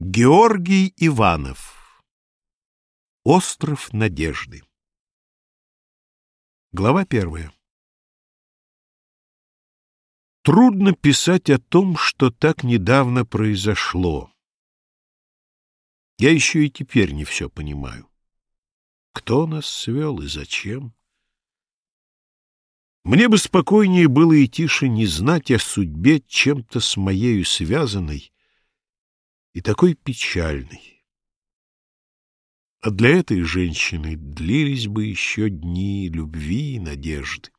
Георгий Иванов Остров надежды Глава первая Трудно писать о том, что так недавно произошло. Я еще и теперь не все понимаю. Кто нас свел и зачем? Мне бы спокойнее было и тише не знать о судьбе чем-то с моею связанной, и такой печальный. А для этой женщины длились бы еще дни любви и надежды.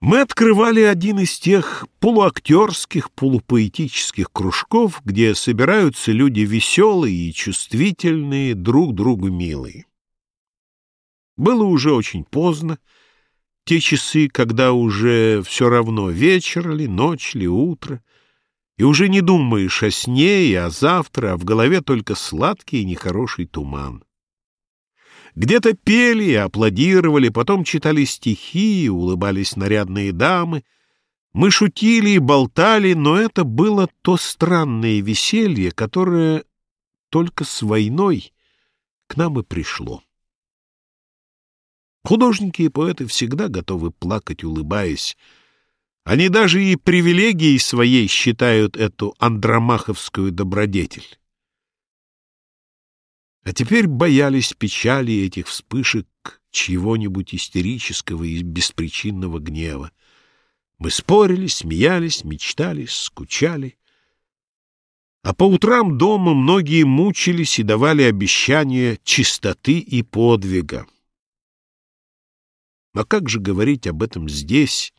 Мы открывали один из тех полуактерских, полупоэтических кружков, где собираются люди веселые и чувствительные, друг другу милые. Было уже очень поздно, те часы, когда уже все равно вечер ли, ночь ли, утро — и уже не думаешь о сне и о завтра, а в голове только сладкий и нехороший туман. Где-то пели и аплодировали, потом читали стихи, улыбались нарядные дамы. Мы шутили и болтали, но это было то странное веселье, которое только с войной к нам и пришло. Художники и поэты всегда готовы плакать, улыбаясь, они даже и привилегией своей считают эту андромаховскую добродетель. А теперь боялись печали этих вспышек чьего-нибудь истерического и беспричинного гнева. Мы спорили, смеялись, мечтали, скучали. А по утрам дома многие мучились и давали обещания чистоты и подвига. Но как же говорить об этом здесь,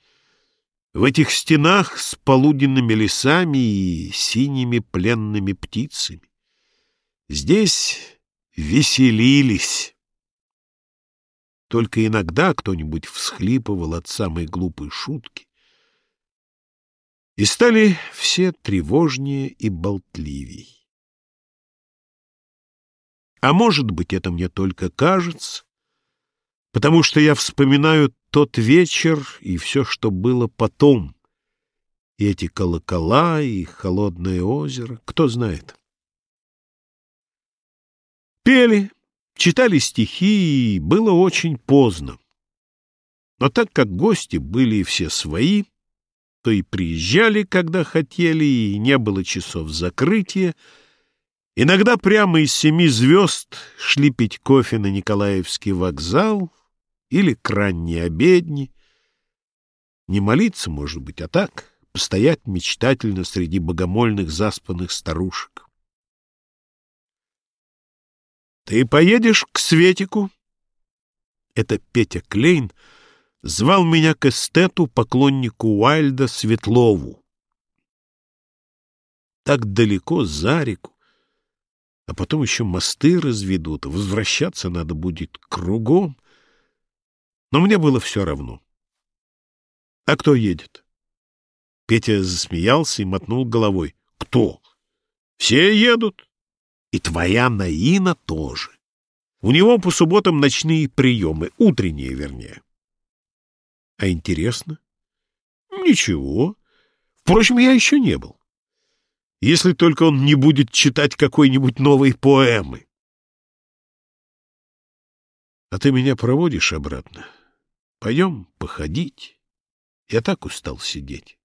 в этих стенах с полуденными лесами и синими пленными птицами. Здесь веселились. Только иногда кто-нибудь всхлипывал от самой глупой шутки. И стали все тревожнее и болтливей. А может быть, это мне только кажется, потому что я вспоминаю тот вечер и все, что было потом. И эти колокола, и холодное озеро, кто знает. Пели, читали стихи, и было очень поздно. Но так как гости были все свои, то и приезжали, когда хотели, и не было часов закрытия, Иногда прямо из семи звезд шли пить кофе на Николаевский вокзал, или к ранней обедни. Не молиться, может быть, а так, постоять мечтательно среди богомольных заспанных старушек. «Ты поедешь к Светику?» Это Петя Клейн звал меня к эстету, поклоннику Уайльда Светлову. Так далеко за реку, а потом еще мосты разведут, возвращаться надо будет кругом. Но мне было все равно. — А кто едет? Петя засмеялся и мотнул головой. — Кто? Все едут. И твоя Наина тоже. У него по субботам ночные приемы, утренние, вернее. — А интересно? — Ничего. Впрочем, я еще не был. Если только он не будет читать какой-нибудь новой поэмы. — А ты меня проводишь обратно? — Пойдем походить. Я так устал сидеть.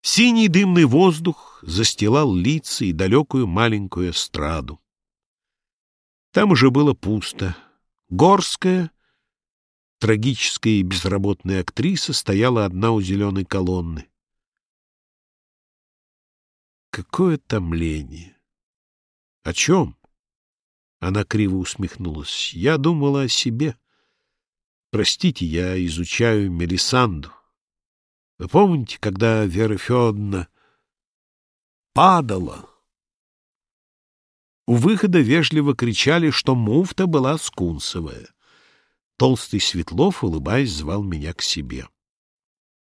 Синий дымный воздух застилал лица и далекую маленькую эстраду. Там уже было пусто. Горская, трагическая и безработная актриса, стояла одна у зеленой колонны. Какое томление! О чем? Она криво усмехнулась. Я думала о себе. Простите, я изучаю Мелисанду. Вы помните, когда Вера Федоровна падала? У выхода вежливо кричали, что муфта была скунсовая. Толстый Светлов, улыбаясь, звал меня к себе.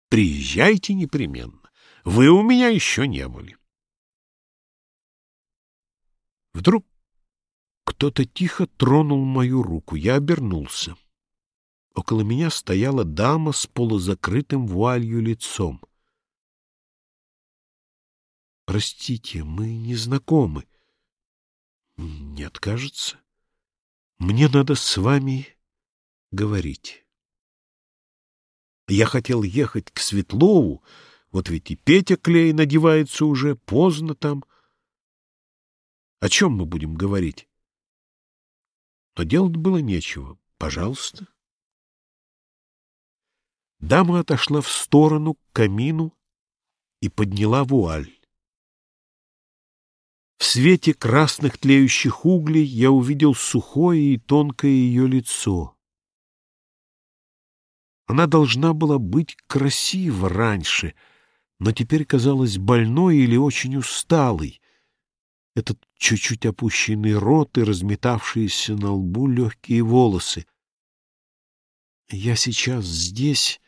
«Приезжайте непременно. Вы у меня еще не были». Вдруг кто-то тихо тронул мою руку. Я обернулся. Около меня стояла дама с полузакрытым вуалью лицом. Простите, мы не знакомы. Нет, кажется. Мне надо с вами говорить. Я хотел ехать к Светлову, вот ведь и Петя Клей надевается уже, поздно там. О чем мы будем говорить? Но делать было нечего. Пожалуйста. Дама отошла в сторону к камину и подняла вуаль. В свете красных тлеющих углей я увидел сухое и тонкое ее лицо. Она должна была быть красива раньше, но теперь казалась больной или очень усталой. Этот чуть-чуть опущенный рот и разметавшиеся на лбу легкие волосы. Я сейчас здесь...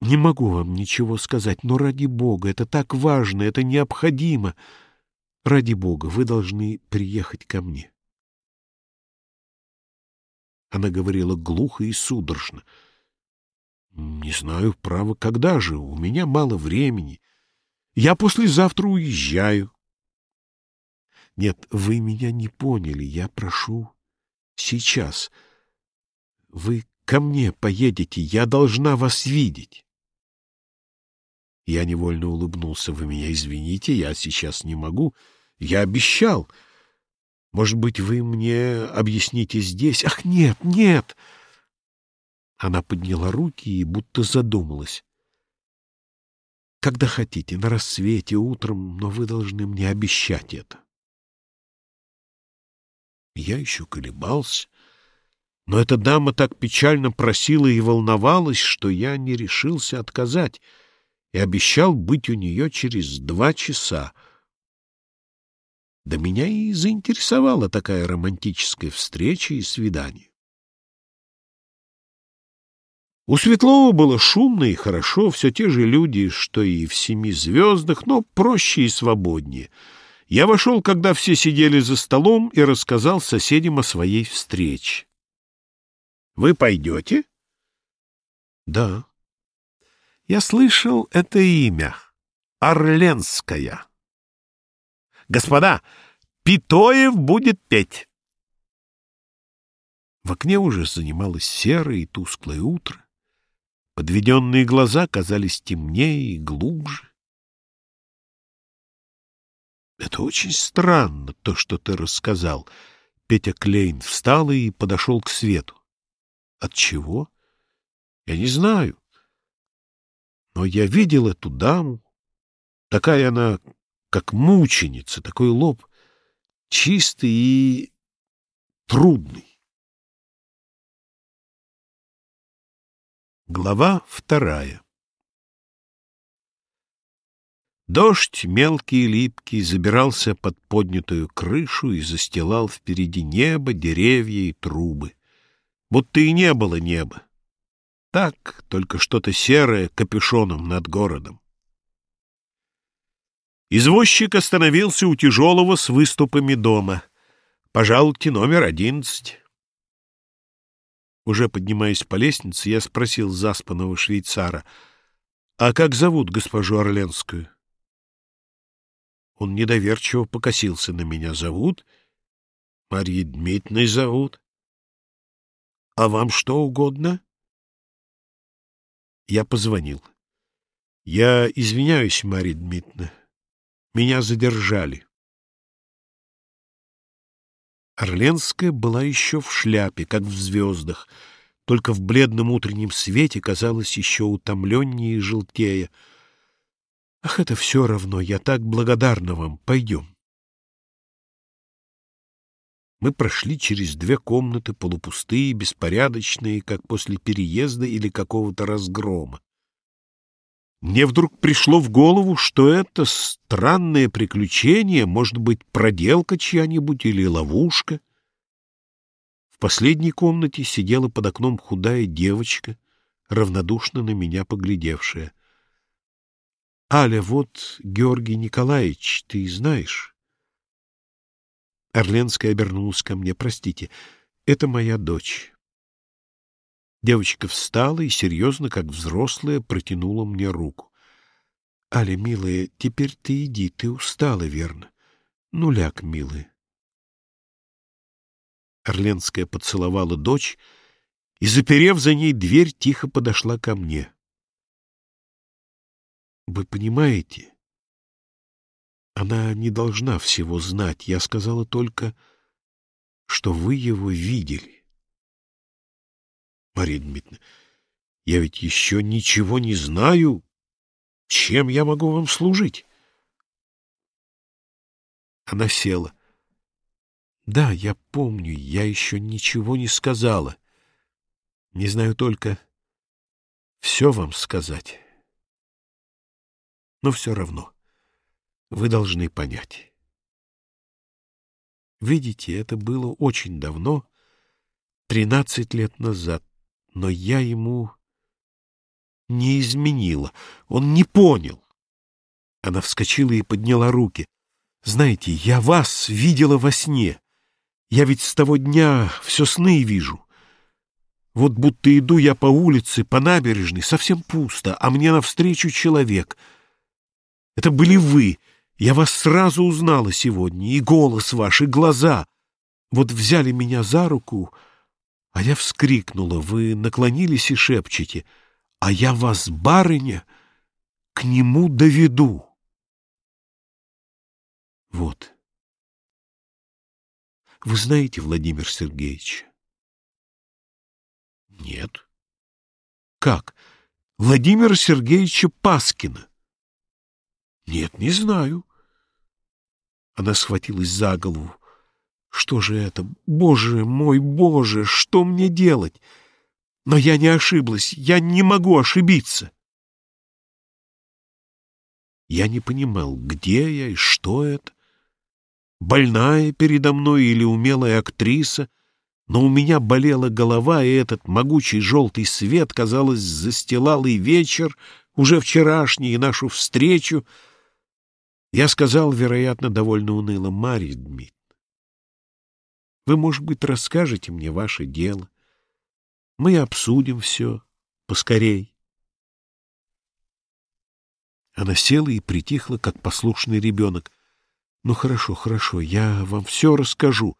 Не могу вам ничего сказать, но ради Бога, это так важно, это необходимо. Ради Бога, вы должны приехать ко мне. Она говорила глухо и судорожно. «Не знаю, право, когда же? У меня мало времени. Я послезавтра уезжаю». «Нет, вы меня не поняли. Я прошу сейчас. Вы ко мне поедете. Я должна вас видеть». Я невольно улыбнулся. «Вы меня извините, я сейчас не могу. Я обещал». Может быть, вы мне объясните здесь? Ах, нет, нет!» Она подняла руки и будто задумалась. «Когда хотите, на рассвете, утром, но вы должны мне обещать это». Я еще колебался, но эта дама так печально просила и волновалась, что я не решился отказать и обещал быть у нее через два часа — да меня и заинтересовала такая романтическая встреча и свидание. У Светлова было шумно и хорошо, все те же люди, что и в «Семи звездах», но проще и свободнее. Я вошел, когда все сидели за столом, и рассказал соседям о своей встрече. — Вы пойдете? — Да. — Я слышал это имя. Орленская. Господа, Питоев будет петь. В окне уже занималось серое и тусклое утро. Подведенные глаза казались темнее и глубже. Это очень странно, то, что ты рассказал. Петя Клейн встал и подошел к свету. От чего? Я не знаю. Но я видел эту даму. Такая она как мученица, такой лоб чистый и трудный. Глава вторая Дождь, мелкий и липкий, забирался под поднятую крышу и застилал впереди небо, деревья и трубы. Будто и не было неба. Так, только что-то серое капюшоном над городом. Извозчик остановился у тяжелого с выступами дома. «Пожалуйте, номер одиннадцать». Уже поднимаясь по лестнице, я спросил заспанного швейцара, «А как зовут госпожу Орленскую?» Он недоверчиво покосился на меня. «Зовут? Марья Дмитриевной зовут. А вам что угодно?» Я позвонил. «Я извиняюсь, Марья Дмитриевна». Меня задержали. Орленская была еще в шляпе, как в звездах, только в бледном утреннем свете казалась еще утомленнее и желтее. «Ах, это все равно, я так благодарна вам. Пойдем». Мы прошли через две комнаты, полупустые, беспорядочные, как после переезда или какого-то разгрома. Мне вдруг пришло в голову, что это странное приключение может быть проделка чья-нибудь или ловушка. В последней комнате сидела под окном худая девочка, равнодушно на меня поглядевшая. — Аля, вот Георгий Николаевич, ты знаешь? Орленская обернулась ко мне. — Простите, это моя дочь. Девочка встала и серьезно, как взрослая, протянула мне руку. Аля, милая, теперь ты иди, ты устала, верно? Ну, ляг, милая. Орленская поцеловала дочь и, заперев за ней дверь, тихо подошла ко мне. Вы понимаете, она не должна всего знать. Я сказала только, что вы его видели. Мария Дмитриевна, я ведь еще ничего не знаю. Чем я могу вам служить? Она села. Да, я помню, я еще ничего не сказала. Не знаю только, все вам сказать. Но все равно вы должны понять. Видите, это было очень давно, тринадцать лет назад, но я ему не изменила. Он не понял. Она вскочила и подняла руки. «Знаете, я вас видела во сне. Я ведь с того дня все сны вижу. Вот будто иду я по улице, по набережной, совсем пусто, а мне навстречу человек. Это были вы. Я вас сразу узнала сегодня, и голос ваш, и глаза. Вот взяли меня за руку, а я вскрикнула. Вы наклонились и шепчете — а я вас, барыня, к нему доведу. Вот. Вы знаете Владимир Сергеевич? Нет. Как? Владимира Сергеевича Паскина? Нет, не знаю. Она схватилась за голову. Что же это? Боже мой, Боже, что мне делать? Но я не ошиблась, я не могу ошибиться. Я не понимал, где я и что это. Больная передо мной или умелая актриса, но у меня болела голова, и этот могучий желтый свет, казалось, застилал и вечер, уже вчерашний, и нашу встречу. Я сказал, вероятно, довольно уныло, Марья Дмитриевна, вы, может быть, расскажете мне ваше дело. Мы обсудим все поскорей. Она села и притихла, как послушный ребенок. Ну, хорошо, хорошо, я вам все расскажу.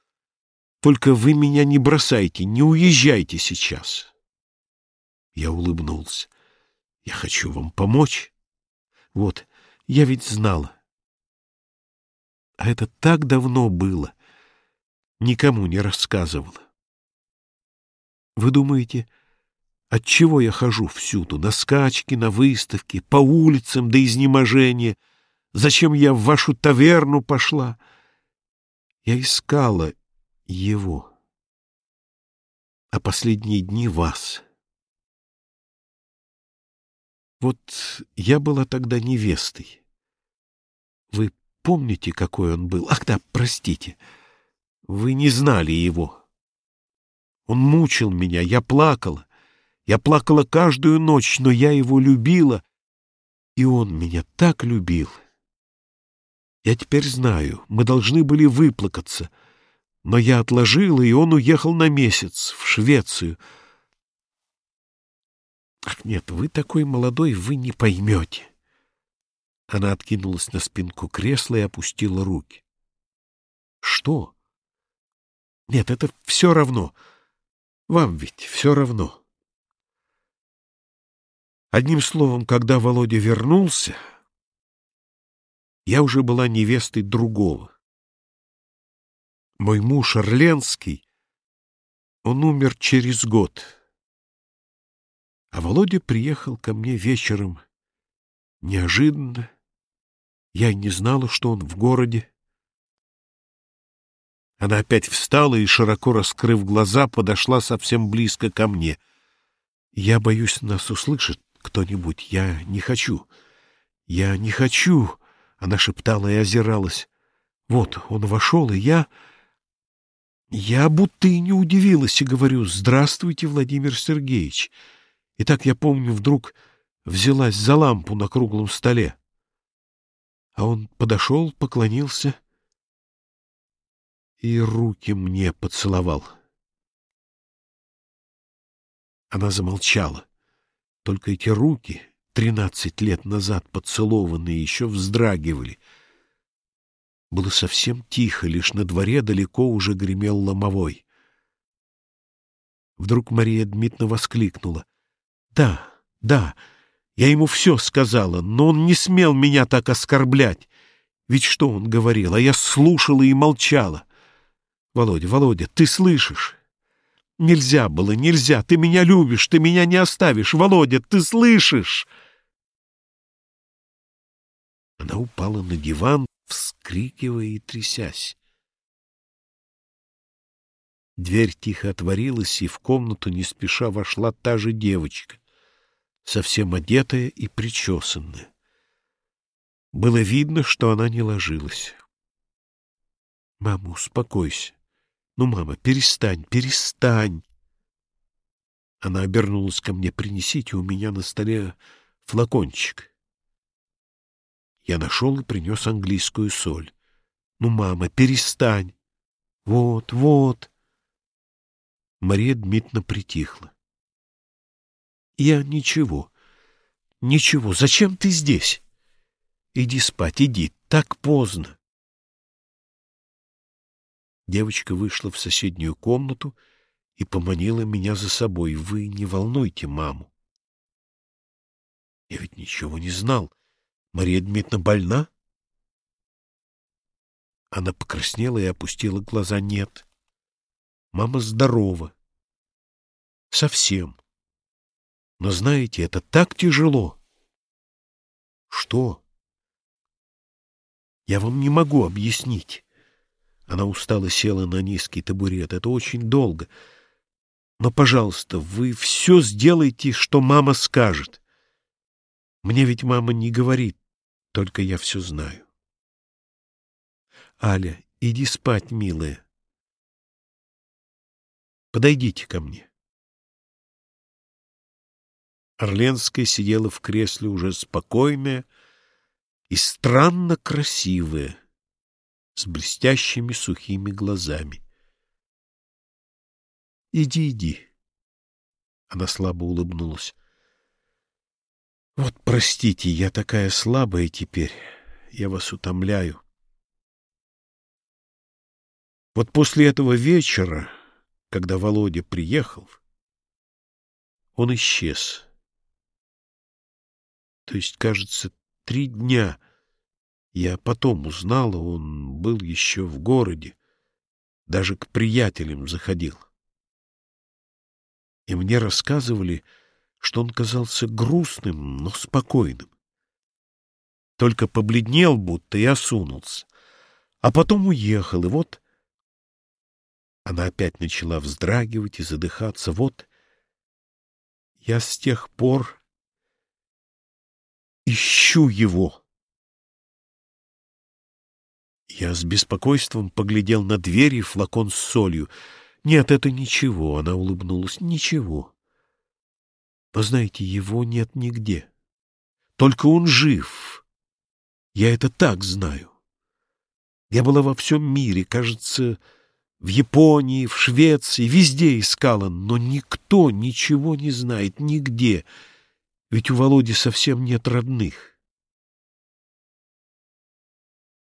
Только вы меня не бросайте, не уезжайте сейчас. Я улыбнулся. Я хочу вам помочь. Вот, я ведь знала. А это так давно было. Никому не рассказывала. Вы думаете, от чего я хожу всюду, на скачки, на выставки, по улицам до изнеможения? Зачем я в вашу таверну пошла? Я искала его, а последние дни вас. Вот я была тогда невестой. Вы помните, какой он был? Ах да, простите, вы не знали его. Он мучил меня, я плакала. Я плакала каждую ночь, но я его любила, и он меня так любил. Я теперь знаю, мы должны были выплакаться, но я отложила, и он уехал на месяц в Швецию. Ах, нет, вы такой молодой, вы не поймете. Она откинулась на спинку кресла и опустила руки. Что? Нет, это все равно. Вам ведь все равно. Одним словом, когда Володя вернулся, я уже была невестой другого. Мой муж Орленский, он умер через год. А Володя приехал ко мне вечером неожиданно. Я не знала, что он в городе. Она опять встала и, широко раскрыв глаза, подошла совсем близко ко мне. «Я боюсь, нас услышит кто-нибудь. Я не хочу. Я не хочу!» Она шептала и озиралась. «Вот, он вошел, и я...» Я будто и не удивилась и говорю «Здравствуйте, Владимир Сергеевич». И так я помню, вдруг взялась за лампу на круглом столе. А он подошел, поклонился и руки мне поцеловал. Она замолчала. Только эти руки, тринадцать лет назад поцелованные, еще вздрагивали. Было совсем тихо, лишь на дворе далеко уже гремел ломовой. Вдруг Мария Дмитриевна воскликнула. «Да, да, я ему все сказала, но он не смел меня так оскорблять. Ведь что он говорил, а я слушала и молчала. Володя, Володя, ты слышишь? Нельзя было, нельзя. Ты меня любишь, ты меня не оставишь. Володя, ты слышишь?» Она упала на диван, вскрикивая и трясясь. Дверь тихо отворилась, и в комнату не спеша вошла та же девочка, совсем одетая и причесанная. Было видно, что она не ложилась. «Мама, успокойся. Ну, мама, перестань, перестань!» Она обернулась ко мне. «Принесите у меня на столе флакончик». Я нашел и принес английскую соль. «Ну, мама, перестань!» «Вот, вот!» Мария Дмитриевна притихла. «Я ничего, ничего. Зачем ты здесь? Иди спать, иди, так поздно!» Девочка вышла в соседнюю комнату и поманила меня за собой. «Вы не волнуйте маму». Я ведь ничего не знал. Мария Дмитриевна больна? Она покраснела и опустила глаза. Нет. Мама здорова. Совсем. Но знаете, это так тяжело. Что? Я вам не могу объяснить. Она устало села на низкий табурет. Это очень долго. Но, пожалуйста, вы все сделайте, что мама скажет. Мне ведь мама не говорит только я все знаю. Аля, иди спать, милая. Подойдите ко мне. Орленская сидела в кресле уже спокойная и странно красивая, с блестящими сухими глазами. «Иди, иди!» Она слабо улыбнулась. Вот простите, я такая слабая теперь. Я вас утомляю. Вот после этого вечера, когда Володя приехал, он исчез. То есть, кажется, три дня. Я потом узнала, он был еще в городе, даже к приятелям заходил. И мне рассказывали, что он казался грустным, но спокойным. Только побледнел будто и осунулся. А потом уехал, и вот... Она опять начала вздрагивать и задыхаться. Вот я с тех пор ищу его. Я с беспокойством поглядел на дверь и флакон с солью. Нет, это ничего, она улыбнулась. Ничего. Но, знаете, его нет нигде. Только он жив. Я это так знаю. Я была во всем мире, кажется, в Японии, в Швеции, везде искала, но никто ничего не знает, нигде. Ведь у Володи совсем нет родных.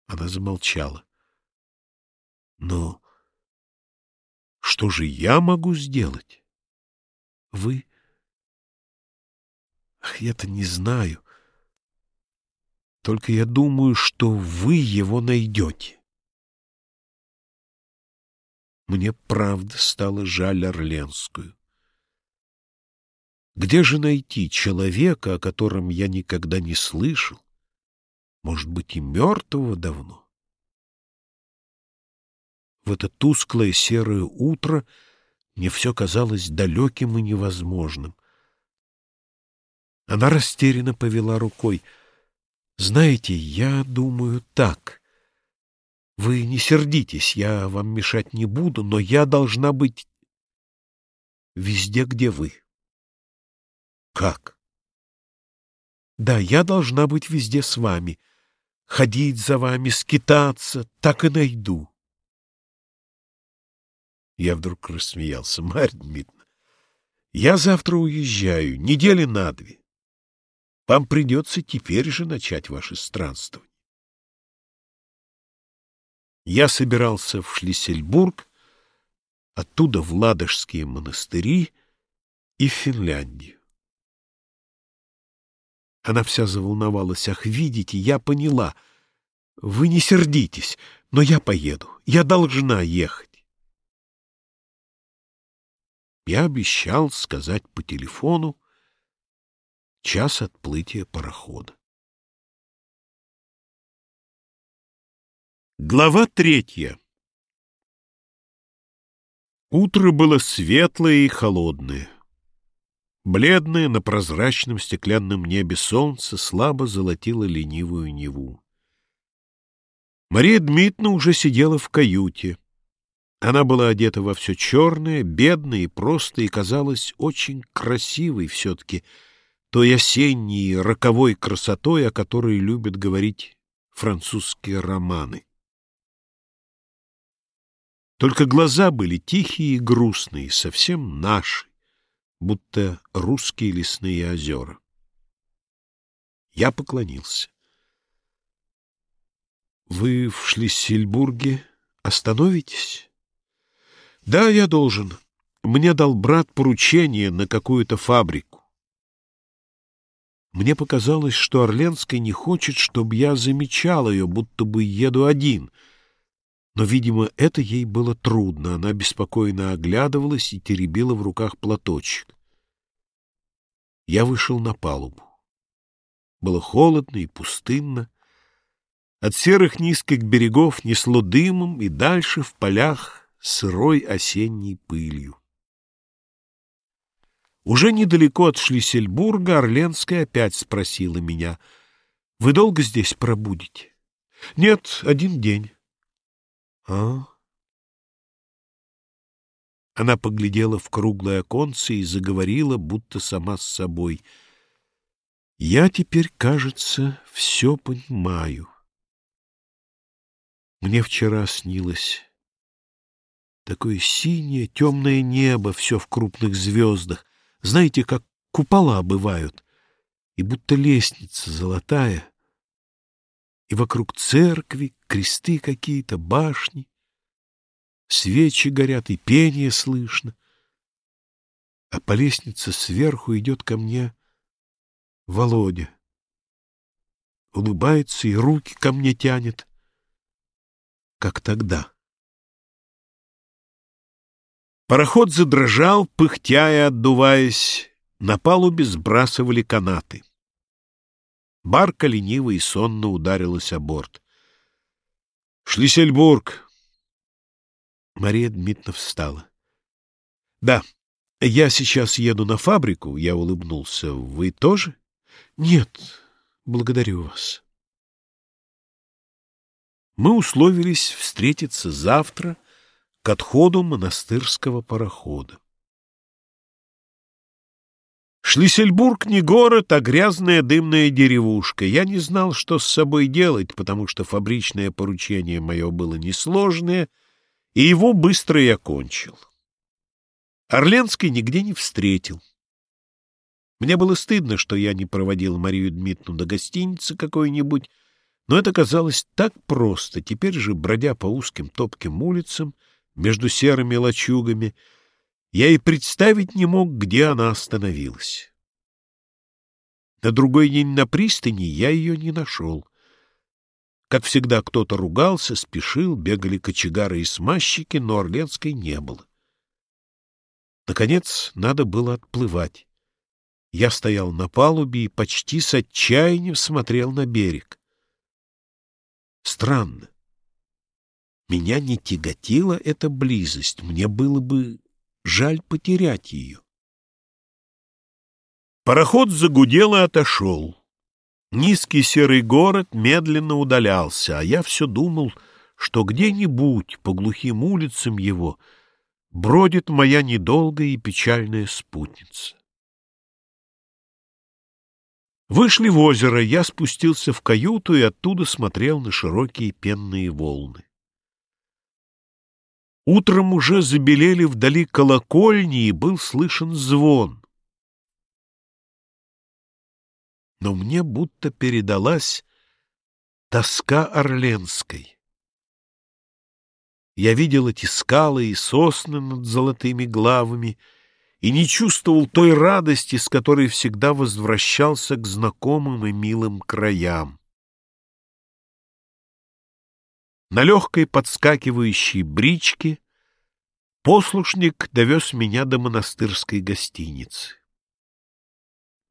Она замолчала. Но что же я могу сделать? Вы Ах, я-то не знаю. Только я думаю, что вы его найдете. Мне правда стало жаль Орленскую. Где же найти человека, о котором я никогда не слышал? Может быть, и мертвого давно? В это тусклое серое утро мне все казалось далеким и невозможным. Она растерянно повела рукой. «Знаете, я думаю так. Вы не сердитесь, я вам мешать не буду, но я должна быть везде, где вы». «Как?» «Да, я должна быть везде с вами, ходить за вами, скитаться, так и найду». Я вдруг рассмеялся. «Марья Дмитриевна, я завтра уезжаю, недели на две. Вам придется теперь же начать ваше странствование. Я собирался в Шлиссельбург, оттуда в Ладожские монастыри и в Финляндию. Она вся заволновалась. «Ах, видите, я поняла. Вы не сердитесь, но я поеду. Я должна ехать». Я обещал сказать по телефону час отплытия парохода. Глава третья Утро было светлое и холодное. Бледное на прозрачном стеклянном небе солнце слабо золотило ленивую Неву. Мария Дмитриевна уже сидела в каюте. Она была одета во все черное, бедно и просто, и казалась очень красивой все-таки, той осенней роковой красотой, о которой любят говорить французские романы. Только глаза были тихие и грустные, совсем наши будто русские лесные озера. Я поклонился. «Вы в Шлиссельбурге остановитесь?» «Да, я должен. Мне дал брат поручение на какую-то фабрику. Мне показалось, что Орленская не хочет, чтобы я замечал ее, будто бы еду один — но, видимо, это ей было трудно. Она беспокойно оглядывалась и теребила в руках платочек. Я вышел на палубу. Было холодно и пустынно. От серых низких берегов несло дымом и дальше в полях сырой осенней пылью. Уже недалеко от Шлиссельбурга Орленская опять спросила меня, «Вы долго здесь пробудете?» «Нет, один день». «А?» Она поглядела в круглое оконце и заговорила, будто сама с собой. «Я теперь, кажется, все понимаю. Мне вчера снилось такое синее, темное небо, все в крупных звездах. Знаете, как купола бывают, и будто лестница золотая, и вокруг церкви кресты какие-то, башни. Свечи горят, и пение слышно. А по лестнице сверху идет ко мне Володя. Улыбается и руки ко мне тянет, как тогда. Пароход задрожал, пыхтя и отдуваясь. На палубе сбрасывали канаты. Барка лениво и сонно ударилась о борт. «Шлиссельбург!» Мария Дмитриевна встала. «Да, я сейчас еду на фабрику», — я улыбнулся. «Вы тоже?» «Нет, благодарю вас». Мы условились встретиться завтра к отходу монастырского парохода. Шлиссельбург не город, а грязная дымная деревушка. Я не знал, что с собой делать, потому что фабричное поручение мое было несложное, и его быстро я кончил. Орленской нигде не встретил. Мне было стыдно, что я не проводил Марию Дмитриевну до гостиницы какой-нибудь, но это казалось так просто. Теперь же, бродя по узким топким улицам между серыми лачугами, я и представить не мог, где она остановилась. На другой день на пристани я ее не нашел. Как всегда, кто-то ругался, спешил, бегали кочегары и смазчики, но Орленской не было. Наконец, надо было отплывать. Я стоял на палубе и почти с отчаянием смотрел на берег. Странно. Меня не тяготила эта близость, мне было бы Жаль потерять ее. Пароход загудел и отошел. Низкий серый город медленно удалялся, а я все думал, что где-нибудь по глухим улицам его бродит моя недолгая и печальная спутница. Вышли в озеро, я спустился в каюту и оттуда смотрел на широкие пенные волны. Утром уже забелели вдали колокольни, и был слышен звон. но мне будто передалась тоска Орленской. Я видел эти скалы и сосны над золотыми главами и не чувствовал той радости, с которой всегда возвращался к знакомым и милым краям. На легкой подскакивающей бричке послушник довез меня до монастырской гостиницы.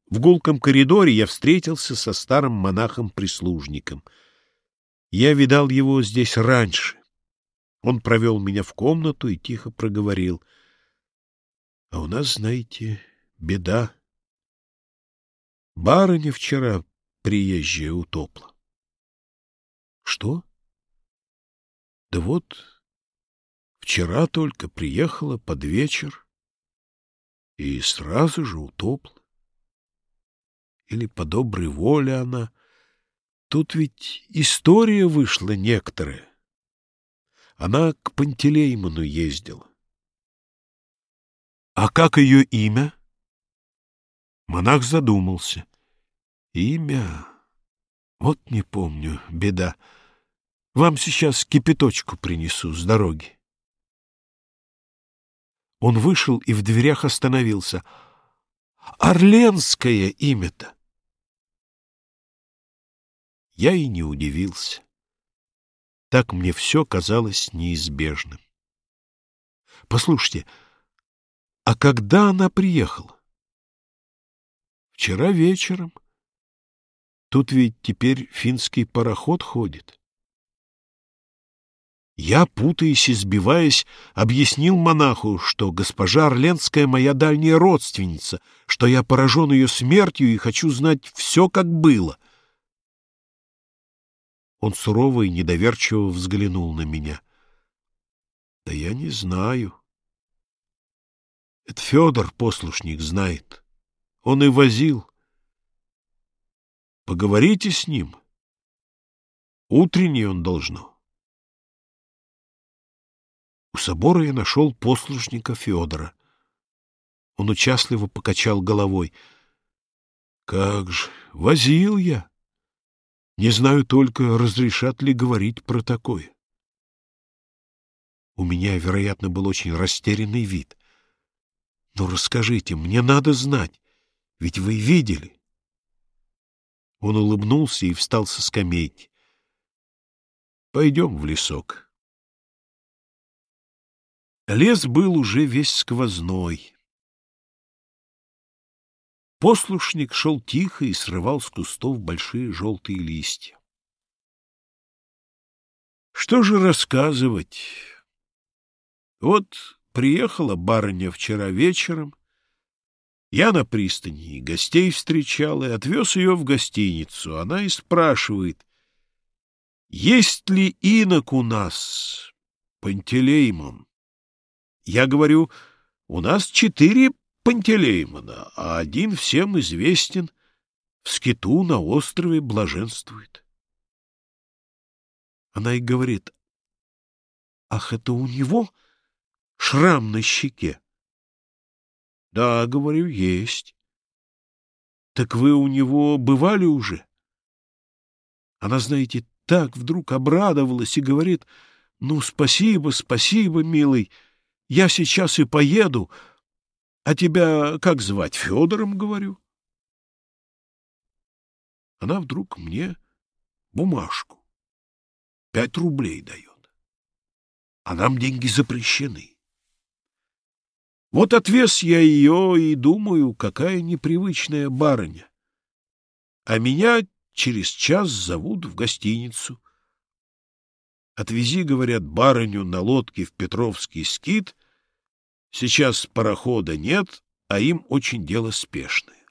В гулком коридоре я встретился со старым монахом-прислужником. Я видал его здесь раньше. Он провел меня в комнату и тихо проговорил. — А у нас, знаете, беда. Барыня вчера приезжая утопла. — Что? — Да вот, вчера только приехала под вечер и сразу же утопла. Или по доброй воле она. Тут ведь история вышла некоторая. Она к Пантелеймону ездила. А как ее имя? Монах задумался. Имя? Вот не помню, беда. Вам сейчас кипяточку принесу с дороги. Он вышел и в дверях остановился. Орленское имя-то! Я и не удивился. Так мне все казалось неизбежным. Послушайте, а когда она приехала? Вчера вечером. Тут ведь теперь финский пароход ходит. Я, путаясь и сбиваясь, объяснил монаху, что госпожа Орленская моя дальняя родственница, что я поражен ее смертью и хочу знать все, как было — он сурово и недоверчиво взглянул на меня. — Да я не знаю. Это Федор, послушник, знает. Он и возил. Поговорите с ним. Утренний он должно. У собора я нашел послушника Федора. Он участливо покачал головой. — Как же, возил я. Не знаю только, разрешат ли говорить про такое. У меня, вероятно, был очень растерянный вид. Но расскажите, мне надо знать, ведь вы видели. Он улыбнулся и встал со скамейки. Пойдем в лесок. Лес был уже весь сквозной. Послушник шел тихо и срывал с кустов большие желтые листья. Что же рассказывать? Вот приехала барыня вчера вечером, я на пристани гостей встречал и отвез ее в гостиницу. Она и спрашивает, есть ли инок у нас, Пантелеймон? Я говорю, у нас четыре Пантелеймона, а один всем известен, в скиту на острове блаженствует. Она и говорит, ах, это у него шрам на щеке? Да, говорю, есть. Так вы у него бывали уже? Она, знаете, так вдруг обрадовалась и говорит, ну, спасибо, спасибо, милый, я сейчас и поеду, а тебя как звать? Федором, говорю. Она вдруг мне бумажку. Пять рублей дает. А нам деньги запрещены. Вот отвез я ее и думаю, какая непривычная барыня. А меня через час зовут в гостиницу. Отвези, говорят, барыню на лодке в Петровский скит — Сейчас парохода нет, а им очень дело спешное.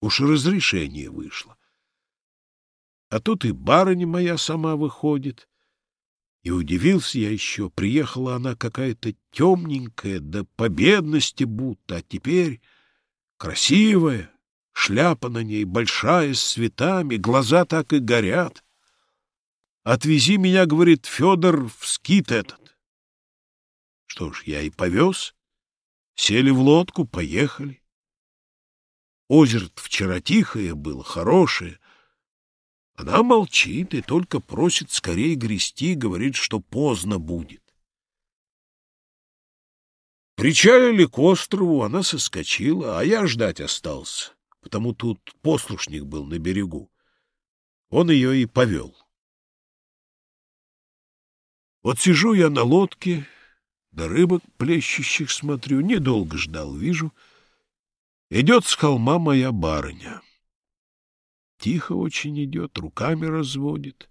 Уж разрешение вышло. А тут и барыня моя сама выходит. И удивился я еще, приехала она какая-то темненькая, да по бедности будто, а теперь красивая, шляпа на ней большая, с цветами, глаза так и горят. Отвези меня, говорит Федор, в скит этот. Что ж, я и повез. Сели в лодку, поехали. озеро вчера тихое было, хорошее. Она молчит и только просит скорее грести, говорит, что поздно будет. Причалили к острову, она соскочила, а я ждать остался, потому тут послушник был на берегу. Он ее и повел. Вот сижу я на лодке, да рыбок плещущих смотрю, недолго ждал, вижу, идет с холма моя барыня. Тихо очень идет, руками разводит.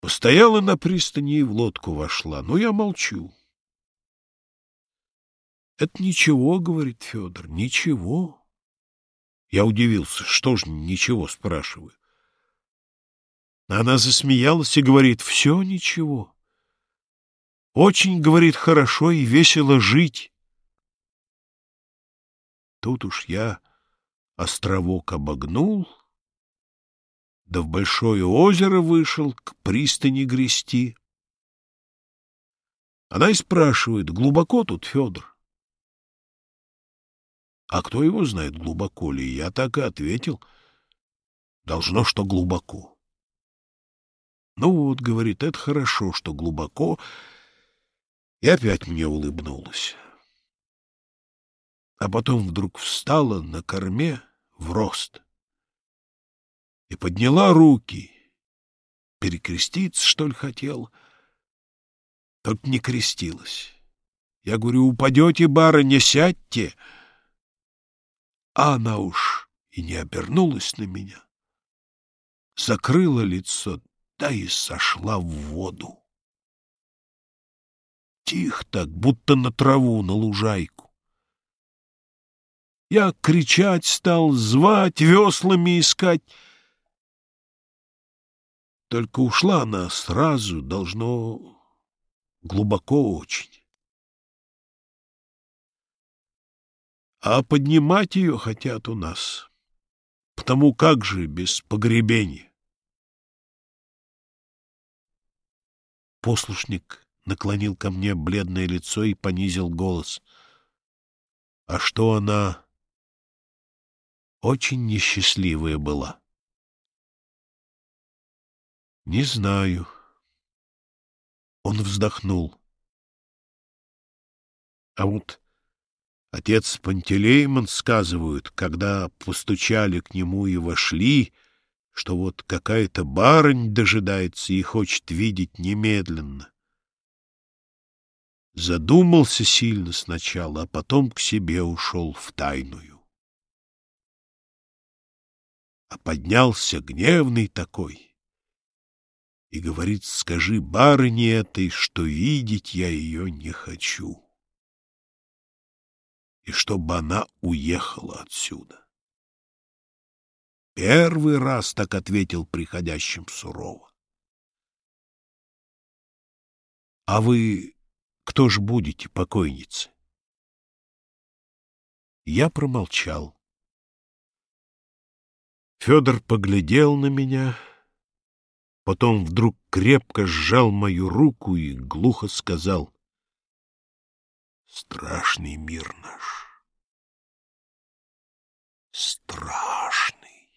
Постояла на пристани и в лодку вошла, но я молчу. — Это ничего, — говорит Федор, — ничего. Я удивился, что ж ничего, спрашиваю. Она засмеялась и говорит, все ничего. Очень, говорит, хорошо и весело жить. Тут уж я островок обогнул, да в большое озеро вышел к пристани грести. Она и спрашивает, глубоко тут, Федор? А кто его знает, глубоко ли? Я так и ответил. Должно, что глубоко. Ну вот, говорит, это хорошо, что глубоко. И опять мне улыбнулась. А потом вдруг встала на корме в рост и подняла руки. Перекреститься, что ли, хотел? Только не крестилась. Я говорю, упадете, барыня, сядьте — а она уж и не обернулась на меня. Закрыла лицо, да и сошла в воду. Тихо так, будто на траву, на лужайку. Я кричать стал, звать, веслами искать. Только ушла она сразу, должно, глубоко очень. а поднимать ее хотят у нас. Потому как же без погребения? Послушник наклонил ко мне бледное лицо и понизил голос. А что она очень несчастливая была? Не знаю. Он вздохнул. А вот Отец Пантелеймон, сказывают, когда постучали к нему и вошли, что вот какая-то барынь дожидается и хочет видеть немедленно. Задумался сильно сначала, а потом к себе ушел в тайную. А поднялся гневный такой и говорит, скажи барыне этой, что видеть я ее не хочу и чтобы она уехала отсюда. Первый раз так ответил приходящим сурово. — А вы кто ж будете, покойницы? Я промолчал. Федор поглядел на меня, потом вдруг крепко сжал мою руку и глухо сказал — Страшный мир наш. Страшный.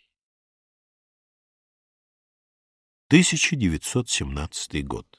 1917 год.